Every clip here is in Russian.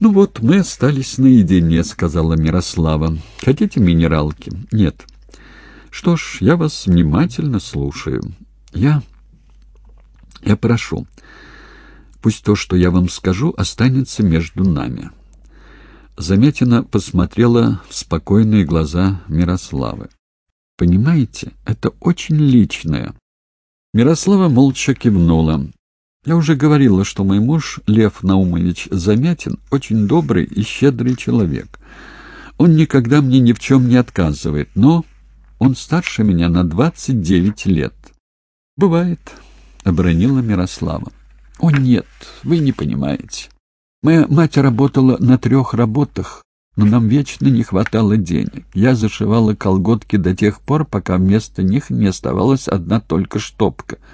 «Ну вот, мы остались наедине», — сказала Мирослава. «Хотите минералки?» «Нет». «Что ж, я вас внимательно слушаю. Я... я прошу. Пусть то, что я вам скажу, останется между нами». Заметина посмотрела в спокойные глаза Мирославы. «Понимаете, это очень личное». Мирослава молча кивнула. Я уже говорила, что мой муж, Лев Наумович Замятин, очень добрый и щедрый человек. Он никогда мне ни в чем не отказывает, но он старше меня на двадцать девять лет. — Бывает, — обронила Мирослава. — О, нет, вы не понимаете. Моя мать работала на трех работах, но нам вечно не хватало денег. Я зашивала колготки до тех пор, пока вместо них не оставалась одна только штопка —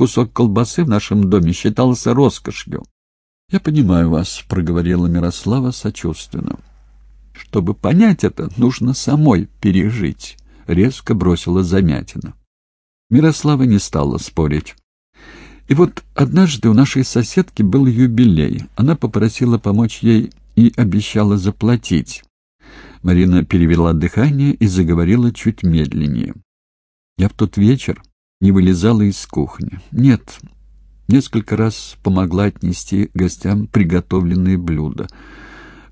кусок колбасы в нашем доме считался роскошью. — Я понимаю вас, — проговорила Мирослава сочувственно. — Чтобы понять это, нужно самой пережить, — резко бросила Замятина. Мирослава не стала спорить. И вот однажды у нашей соседки был юбилей. Она попросила помочь ей и обещала заплатить. Марина перевела дыхание и заговорила чуть медленнее. Я в тот вечер не вылезала из кухни. Нет, несколько раз помогла отнести гостям приготовленные блюда.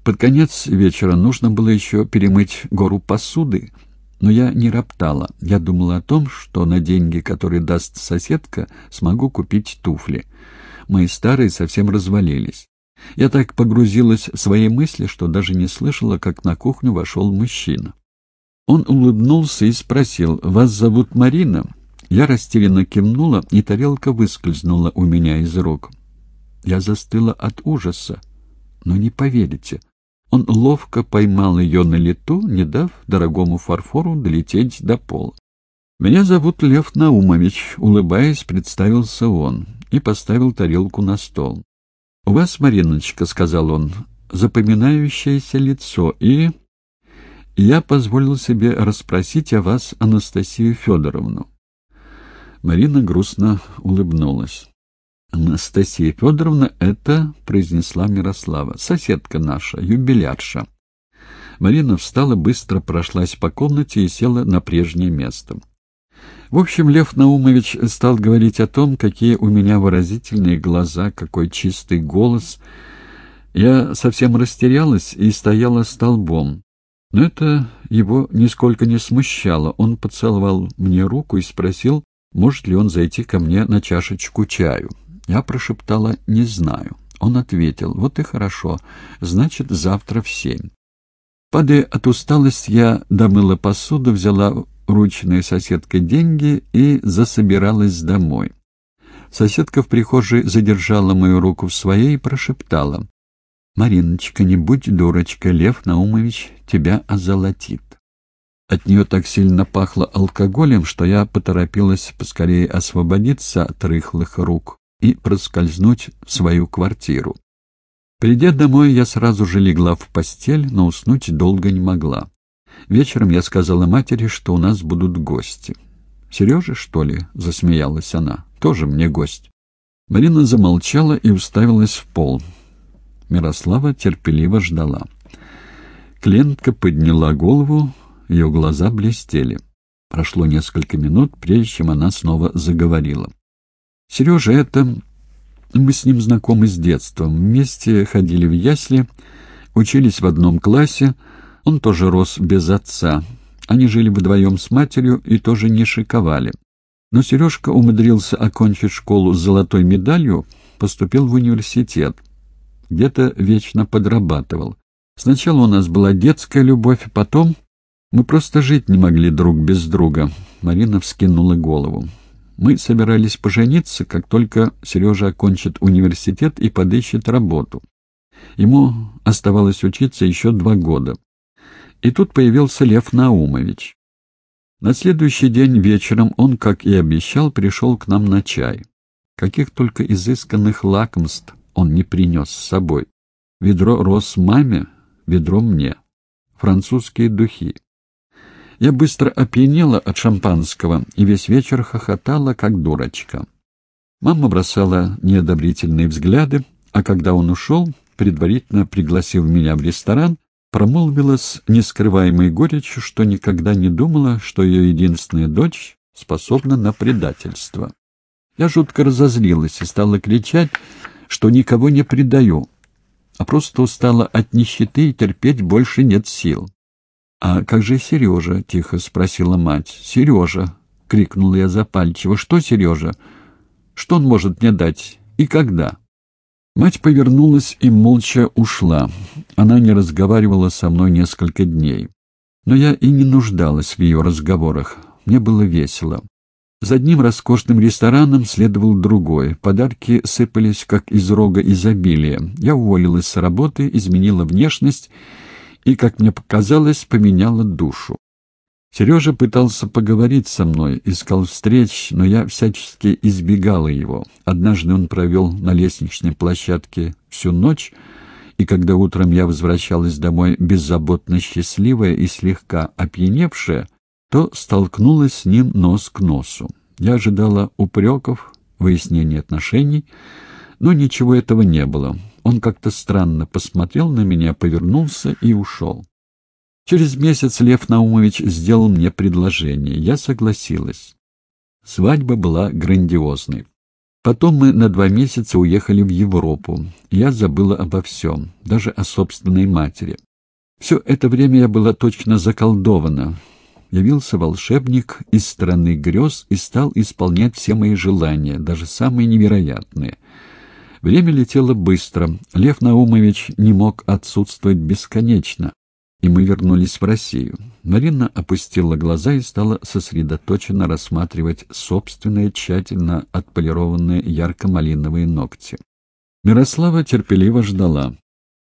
Под конец вечера нужно было еще перемыть гору посуды, но я не роптала. Я думала о том, что на деньги, которые даст соседка, смогу купить туфли. Мои старые совсем развалились. Я так погрузилась в свои мысли, что даже не слышала, как на кухню вошел мужчина. Он улыбнулся и спросил, «Вас зовут Марина?» Я растерянно кивнула, и тарелка выскользнула у меня из рук. Я застыла от ужаса, но не поверите. Он ловко поймал ее на лету, не дав дорогому фарфору долететь до пола. «Меня зовут Лев Наумович», — улыбаясь, представился он и поставил тарелку на стол. «У вас, Мариночка», — сказал он, — «запоминающееся лицо, и...» Я позволил себе расспросить о вас Анастасию Федоровну. Марина грустно улыбнулась. «Анастасия Федоровна, это...» — произнесла Мирослава. «Соседка наша, юбилярша». Марина встала, быстро прошлась по комнате и села на прежнее место. В общем, Лев Наумович стал говорить о том, какие у меня выразительные глаза, какой чистый голос. Я совсем растерялась и стояла столбом. Но это его нисколько не смущало. Он поцеловал мне руку и спросил, может ли он зайти ко мне на чашечку чаю. Я прошептала «не знаю». Он ответил «вот и хорошо, значит, завтра в семь». Падая от усталости, я домыла посуду, взяла ручной соседкой деньги и засобиралась домой. Соседка в прихожей задержала мою руку в своей и прошептала «Мариночка, не будь дурочка, Лев Наумович тебя озолотит». От нее так сильно пахло алкоголем, что я поторопилась поскорее освободиться от рыхлых рук и проскользнуть в свою квартиру. Придя домой, я сразу же легла в постель, но уснуть долго не могла. Вечером я сказала матери, что у нас будут гости. «Сережа, что ли?» — засмеялась она. «Тоже мне гость». Марина замолчала и уставилась в пол. Мирослава терпеливо ждала. Клиентка подняла голову, ее глаза блестели. Прошло несколько минут, прежде чем она снова заговорила. «Сережа, это... Мы с ним знакомы с детства. Вместе ходили в ясли, учились в одном классе. Он тоже рос без отца. Они жили вдвоем с матерью и тоже не шиковали. Но Сережка умудрился окончить школу с золотой медалью, поступил в университет. Где-то вечно подрабатывал. Сначала у нас была детская любовь, потом мы просто жить не могли друг без друга. Марина вскинула голову. Мы собирались пожениться, как только Сережа окончит университет и подыщет работу. Ему оставалось учиться еще два года. И тут появился Лев Наумович. На следующий день вечером он, как и обещал, пришел к нам на чай. Каких только изысканных лакомств он не принес с собой. Ведро рос маме, ведро мне. Французские духи. Я быстро опьянела от шампанского и весь вечер хохотала, как дурочка. Мама бросала неодобрительные взгляды, а когда он ушел, предварительно пригласив меня в ресторан, промолвила с нескрываемой горечью, что никогда не думала, что ее единственная дочь способна на предательство. Я жутко разозлилась и стала кричать, что никого не предаю, а просто устала от нищеты и терпеть больше нет сил. — А как же Сережа? — тихо спросила мать. — Сережа! — крикнула я запальчиво. — Что Сережа? Что он может мне дать? И когда? Мать повернулась и молча ушла. Она не разговаривала со мной несколько дней. Но я и не нуждалась в ее разговорах. Мне было весело. За одним роскошным рестораном следовал другой. Подарки сыпались, как из рога изобилия. Я уволилась с работы, изменила внешность и, как мне показалось, поменяла душу. Сережа пытался поговорить со мной, искал встреч, но я всячески избегала его. Однажды он провел на лестничной площадке всю ночь, и когда утром я возвращалась домой беззаботно счастливая и слегка опьяневшая, то столкнулась с ним нос к носу. Я ожидала упреков, выяснения отношений, но ничего этого не было. Он как-то странно посмотрел на меня, повернулся и ушел. Через месяц Лев Наумович сделал мне предложение. Я согласилась. Свадьба была грандиозной. Потом мы на два месяца уехали в Европу. Я забыла обо всем, даже о собственной матери. Все это время я была точно заколдована. Явился волшебник из страны грез и стал исполнять все мои желания, даже самые невероятные — Время летело быстро. Лев Наумович не мог отсутствовать бесконечно, и мы вернулись в Россию. Марина опустила глаза и стала сосредоточенно рассматривать собственные тщательно отполированные ярко-малиновые ногти. Мирослава терпеливо ждала.